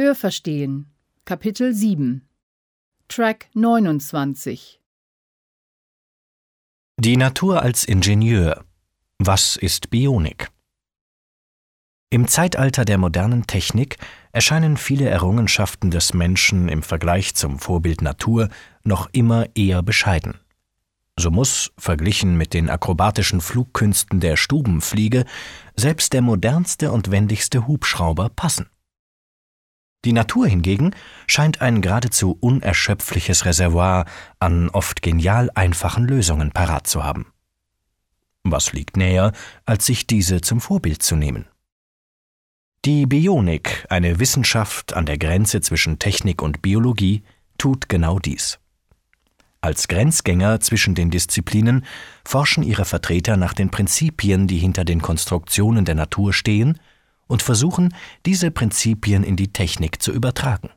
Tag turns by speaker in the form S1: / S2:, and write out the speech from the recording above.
S1: Hörverstehen Kapitel 7 Track 29
S2: Die Natur als Ingenieur. Was ist Bionik? Im Zeitalter der modernen Technik erscheinen viele Errungenschaften des Menschen im Vergleich zum Vorbild Natur noch immer eher bescheiden. So muss, verglichen mit den akrobatischen Flugkünsten der Stubenfliege, selbst der modernste und wendigste Hubschrauber passen. Die Natur hingegen scheint ein geradezu unerschöpfliches Reservoir an oft genial einfachen Lösungen parat zu haben. Was liegt näher, als sich diese zum Vorbild zu nehmen? Die Bionik, eine Wissenschaft an der Grenze zwischen Technik und Biologie, tut genau dies. Als Grenzgänger zwischen den Disziplinen forschen ihre Vertreter nach den Prinzipien, die hinter den Konstruktionen der Natur stehen, und versuchen, diese Prinzipien in die Technik zu übertragen.